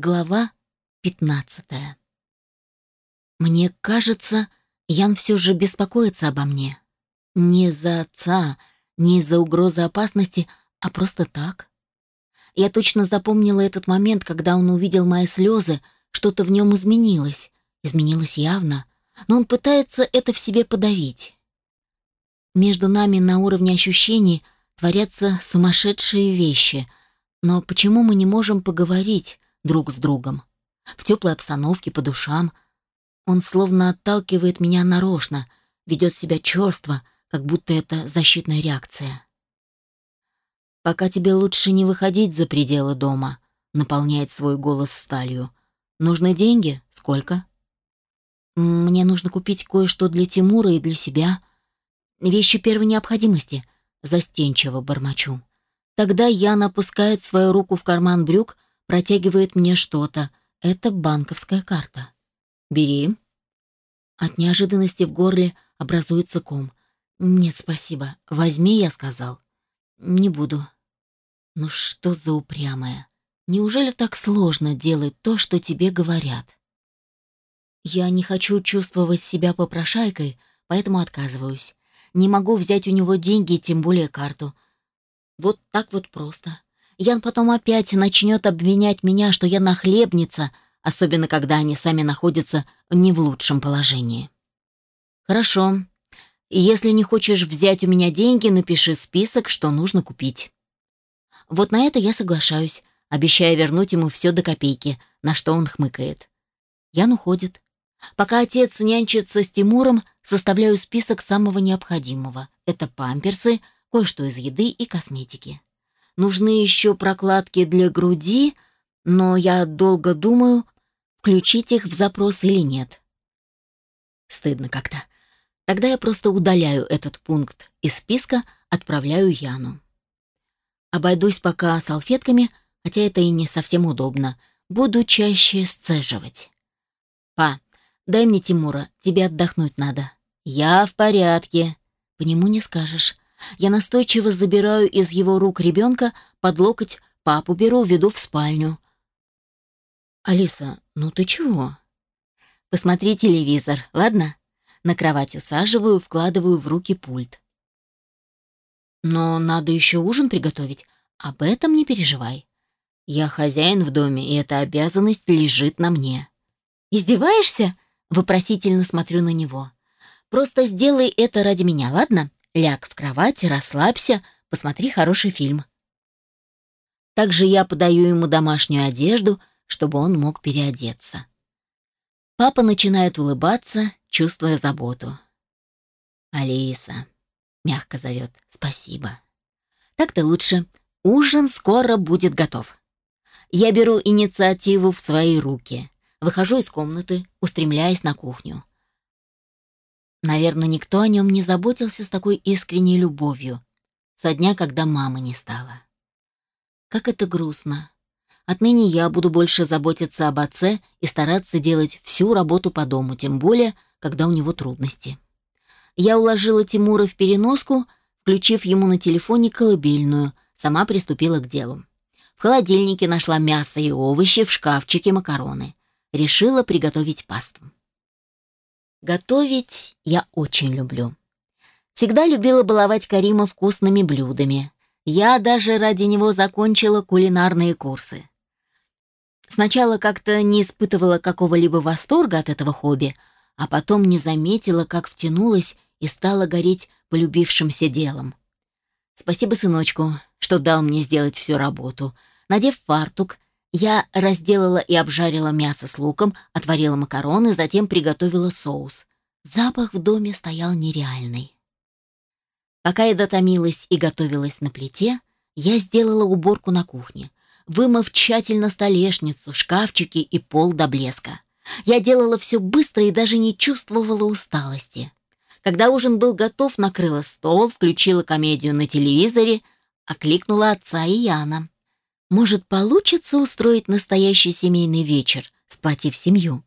Глава 15 Мне кажется, Ян все же беспокоится обо мне. Не из-за отца, не из-за угрозы опасности, а просто так. Я точно запомнила этот момент, когда он увидел мои слезы, что-то в нем изменилось. Изменилось явно, но он пытается это в себе подавить. Между нами на уровне ощущений творятся сумасшедшие вещи, но почему мы не можем поговорить, друг с другом. В теплой обстановке, по душам. Он словно отталкивает меня нарочно, ведет себя черство, как будто это защитная реакция. «Пока тебе лучше не выходить за пределы дома», — наполняет свой голос сталью. «Нужны деньги? Сколько?» «Мне нужно купить кое-что для Тимура и для себя. Вещи первой необходимости», — застенчиво бормочу. Тогда Ян опускает свою руку в карман брюк, протягивает мне что-то. Это банковская карта. Бери. От неожиданности в горле образуется ком. Нет, спасибо. Возьми, я сказал. Не буду. Ну что за упрямая? Неужели так сложно делать то, что тебе говорят? Я не хочу чувствовать себя попрошайкой, поэтому отказываюсь. Не могу взять у него деньги, тем более карту. Вот так вот просто. Ян потом опять начнет обвинять меня, что я нахлебница, особенно когда они сами находятся не в лучшем положении. Хорошо. Если не хочешь взять у меня деньги, напиши список, что нужно купить. Вот на это я соглашаюсь, обещая вернуть ему все до копейки, на что он хмыкает. Ян уходит. Пока отец нянчится с Тимуром, составляю список самого необходимого. Это памперсы, кое-что из еды и косметики. Нужны еще прокладки для груди, но я долго думаю, включить их в запрос или нет. Стыдно как-то. Тогда я просто удаляю этот пункт из списка, отправляю Яну. Обойдусь пока салфетками, хотя это и не совсем удобно. Буду чаще сцеживать. «Па, дай мне Тимура, тебе отдохнуть надо». «Я в порядке». «По нему не скажешь. Я настойчиво забираю из его рук ребенка под локоть, папу беру, веду в спальню. «Алиса, ну ты чего?» «Посмотри телевизор, ладно?» На кровать усаживаю, вкладываю в руки пульт. «Но надо еще ужин приготовить. Об этом не переживай. Я хозяин в доме, и эта обязанность лежит на мне». «Издеваешься?» — вопросительно смотрю на него. «Просто сделай это ради меня, ладно?» Ляг в кровать, расслабься, посмотри хороший фильм. Также я подаю ему домашнюю одежду, чтобы он мог переодеться. Папа начинает улыбаться, чувствуя заботу. «Алиса», — мягко зовет, — «спасибо». «Так-то лучше. Ужин скоро будет готов». Я беру инициативу в свои руки. Выхожу из комнаты, устремляясь на кухню. Наверное, никто о нем не заботился с такой искренней любовью, со дня, когда мамы не стало. Как это грустно. Отныне я буду больше заботиться об отце и стараться делать всю работу по дому, тем более, когда у него трудности. Я уложила Тимура в переноску, включив ему на телефоне колыбельную, сама приступила к делу. В холодильнике нашла мясо и овощи, в шкафчике макароны. Решила приготовить пасту. Готовить я очень люблю. Всегда любила баловать Карима вкусными блюдами. Я даже ради него закончила кулинарные курсы. Сначала как-то не испытывала какого-либо восторга от этого хобби, а потом не заметила, как втянулась и стала гореть полюбившимся делом. Спасибо сыночку, что дал мне сделать всю работу. Надев фартук, я разделала и обжарила мясо с луком, отварила макароны, затем приготовила соус. Запах в доме стоял нереальный. Пока я дотомилась и готовилась на плите, я сделала уборку на кухне, вымыв тщательно столешницу, шкафчики и пол до блеска. Я делала все быстро и даже не чувствовала усталости. Когда ужин был готов, накрыла стол, включила комедию на телевизоре, окликнула отца и Яна. Может, получится устроить настоящий семейный вечер, сплотив семью?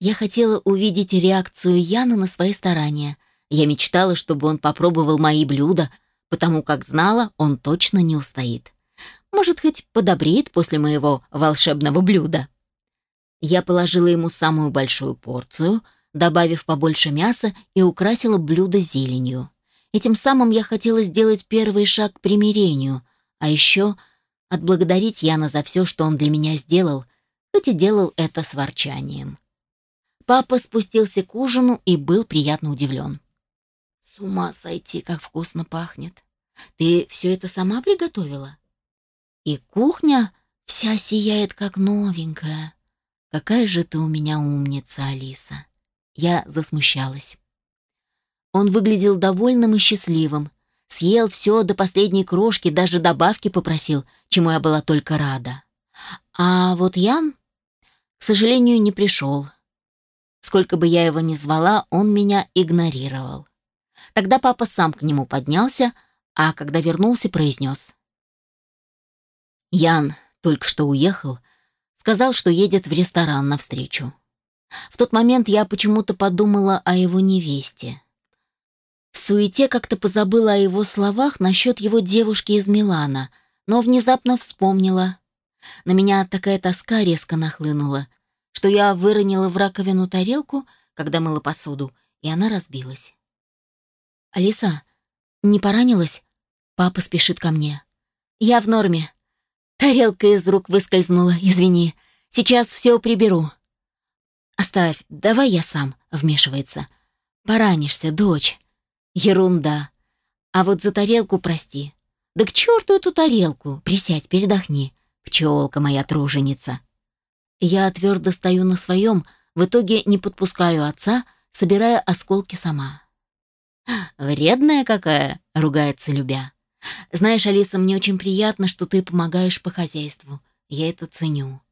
Я хотела увидеть реакцию Яна на свои старания. Я мечтала, чтобы он попробовал мои блюда, потому как знала, он точно не устоит. Может, хоть подобреет после моего волшебного блюда. Я положила ему самую большую порцию, добавив побольше мяса и украсила блюдо зеленью. Этим самым я хотела сделать первый шаг к примирению, а еще отблагодарить Яна за все, что он для меня сделал, хоть и делал это с ворчанием. Папа спустился к ужину и был приятно удивлен. «С ума сойти, как вкусно пахнет! Ты все это сама приготовила?» «И кухня вся сияет, как новенькая. Какая же ты у меня умница, Алиса!» Я засмущалась. Он выглядел довольным и счастливым. Съел все до последней крошки, даже добавки попросил, чему я была только рада. А вот Ян, к сожалению, не пришел. Сколько бы я его ни звала, он меня игнорировал. Тогда папа сам к нему поднялся, а когда вернулся, произнес. Ян только что уехал, сказал, что едет в ресторан навстречу. В тот момент я почему-то подумала о его невесте. Суете как-то позабыла о его словах насчет его девушки из Милана, но внезапно вспомнила. На меня такая тоска резко нахлынула, что я выронила в раковину тарелку, когда мыла посуду, и она разбилась. «Алиса, не поранилась?» Папа спешит ко мне. «Я в норме. Тарелка из рук выскользнула, извини. Сейчас все приберу». «Оставь, давай я сам», — вмешивается. «Поранишься, дочь». Ерунда. А вот за тарелку прости. Да к черту эту тарелку. Присядь, передохни. Пчелка моя труженица. Я твердо стою на своем, в итоге не подпускаю отца, собирая осколки сама. «Вредная какая!» — ругается Любя. «Знаешь, Алиса, мне очень приятно, что ты помогаешь по хозяйству. Я это ценю».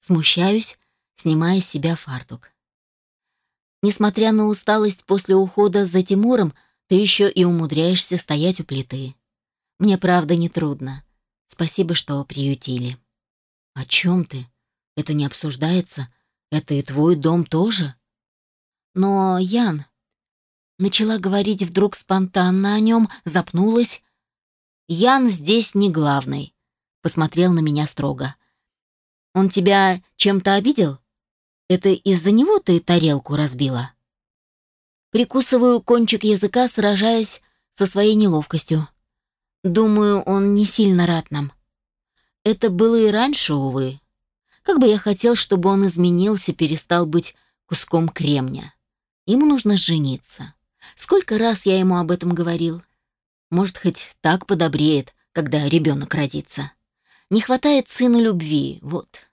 Смущаюсь, снимая с себя фартук. Несмотря на усталость после ухода за Тимуром, ты еще и умудряешься стоять у плиты. Мне правда не трудно. Спасибо, что приютили. О чем ты? Это не обсуждается. Это и твой дом тоже. Но, Ян, начала говорить вдруг спонтанно о нем, запнулась. Ян здесь не главный. Посмотрел на меня строго. Он тебя чем-то обидел? Это из-за него ты тарелку разбила?» Прикусываю кончик языка, сражаясь со своей неловкостью. Думаю, он не сильно рад нам. Это было и раньше, увы. Как бы я хотел, чтобы он изменился, перестал быть куском кремня. Ему нужно жениться. Сколько раз я ему об этом говорил? Может, хоть так подобреет, когда ребенок родится. Не хватает сыну любви, вот.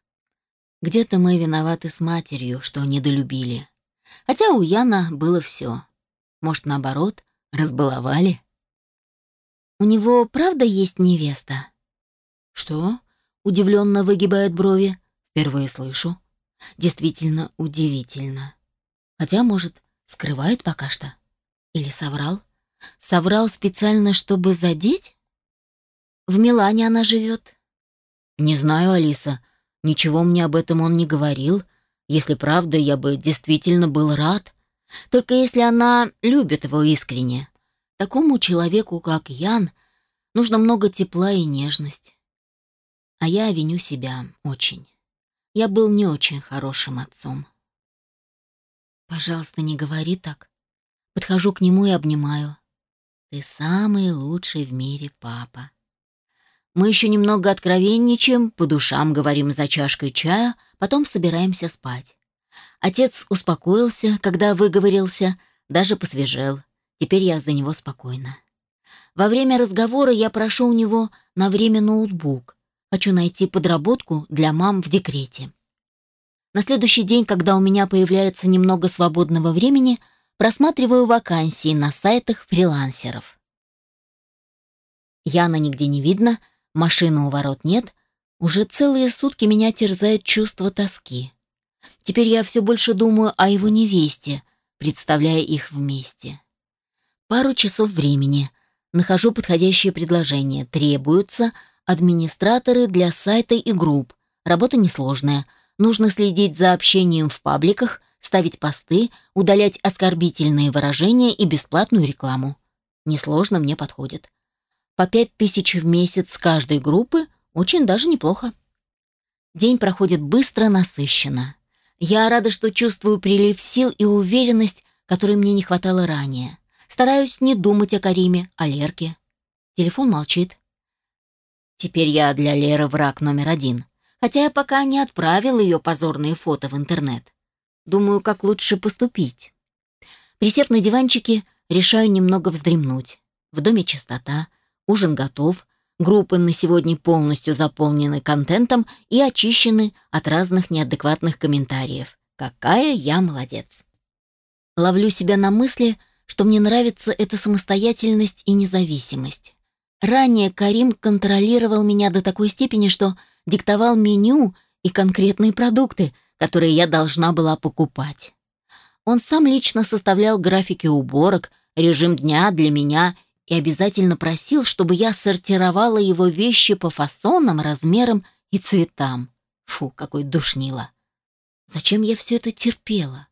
Где-то мы виноваты с матерью, что недолюбили. Хотя у Яна было все. Может, наоборот, разбаловали? У него правда есть невеста? Что? Удивленно выгибает брови. Впервые слышу. Действительно удивительно. Хотя, может, скрывает пока что? Или соврал? Соврал специально, чтобы задеть? В Милане она живет? Не знаю, Алиса. Ничего мне об этом он не говорил. Если правда, я бы действительно был рад. Только если она любит его искренне. Такому человеку, как Ян, нужно много тепла и нежности. А я виню себя очень. Я был не очень хорошим отцом. Пожалуйста, не говори так. Подхожу к нему и обнимаю. Ты самый лучший в мире папа. Мы еще немного откровенничаем, по душам говорим за чашкой чая, потом собираемся спать. Отец успокоился, когда выговорился, даже посвежел. Теперь я за него спокойна. Во время разговора я прошу у него на время ноутбук. Хочу найти подработку для мам в декрете. На следующий день, когда у меня появляется немного свободного времени, просматриваю вакансии на сайтах фрилансеров. Яна нигде не видно, Машины у ворот нет. Уже целые сутки меня терзает чувство тоски. Теперь я все больше думаю о его невесте, представляя их вместе. Пару часов времени. Нахожу подходящее предложение. Требуются администраторы для сайта и групп. Работа несложная. Нужно следить за общением в пабликах, ставить посты, удалять оскорбительные выражения и бесплатную рекламу. Несложно мне подходит. По пять тысяч в месяц с каждой группы очень даже неплохо. День проходит быстро, насыщенно. Я рада, что чувствую прилив сил и уверенность, которой мне не хватало ранее. Стараюсь не думать о Кариме, о Лерке. Телефон молчит. Теперь я для Леры враг номер один. Хотя я пока не отправил ее позорные фото в интернет. Думаю, как лучше поступить. Присев на диванчике, решаю немного вздремнуть. В доме чистота, ужин готов, группы на сегодня полностью заполнены контентом и очищены от разных неадекватных комментариев. Какая я молодец. Ловлю себя на мысли, что мне нравится эта самостоятельность и независимость. Ранее Карим контролировал меня до такой степени, что диктовал меню и конкретные продукты, которые я должна была покупать. Он сам лично составлял графики уборок, режим дня для меня и обязательно просил, чтобы я сортировала его вещи по фасонам, размерам и цветам. Фу, какой душнило. Зачем я все это терпела?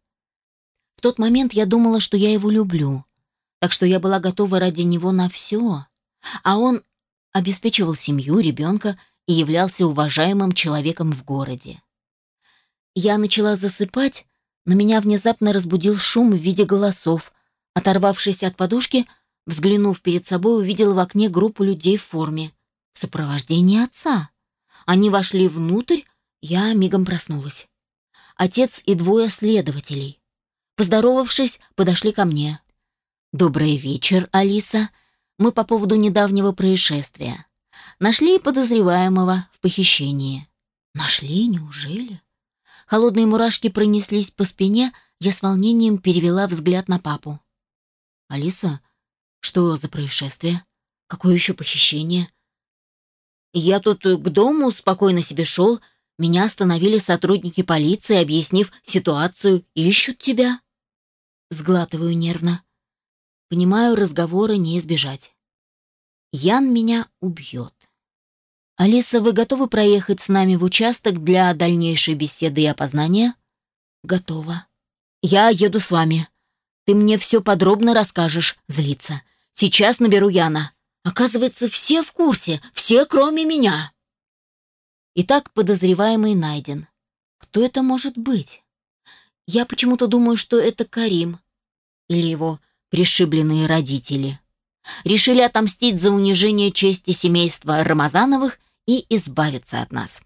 В тот момент я думала, что я его люблю, так что я была готова ради него на все. А он обеспечивал семью, ребенка и являлся уважаемым человеком в городе. Я начала засыпать, но меня внезапно разбудил шум в виде голосов. Оторвавшись от подушки, взглянув перед собой, увидела в окне группу людей в форме. В сопровождении отца. Они вошли внутрь, я мигом проснулась. Отец и двое следователей. Поздоровавшись, подошли ко мне. «Добрый вечер, Алиса. Мы по поводу недавнего происшествия. Нашли подозреваемого в похищении». «Нашли? Неужели?» Холодные мурашки пронеслись по спине, я с волнением перевела взгляд на папу. «Алиса, что за происшествие? Какое еще похищение?» «Я тут к дому спокойно себе шел. Меня остановили сотрудники полиции, объяснив ситуацию. Ищут тебя». Сглатываю нервно. Понимаю, разговора не избежать. Ян меня убьет. «Алиса, вы готовы проехать с нами в участок для дальнейшей беседы и опознания?» «Готова». «Я еду с вами. Ты мне все подробно расскажешь, злиться. Сейчас наберу Яна. Оказывается, все в курсе, все кроме меня». Итак, подозреваемый найден. Кто это может быть? Я почему-то думаю, что это Карим. Или его пришибленные родители. Решили отомстить за унижение чести семейства Рамазановых и избавиться от нас.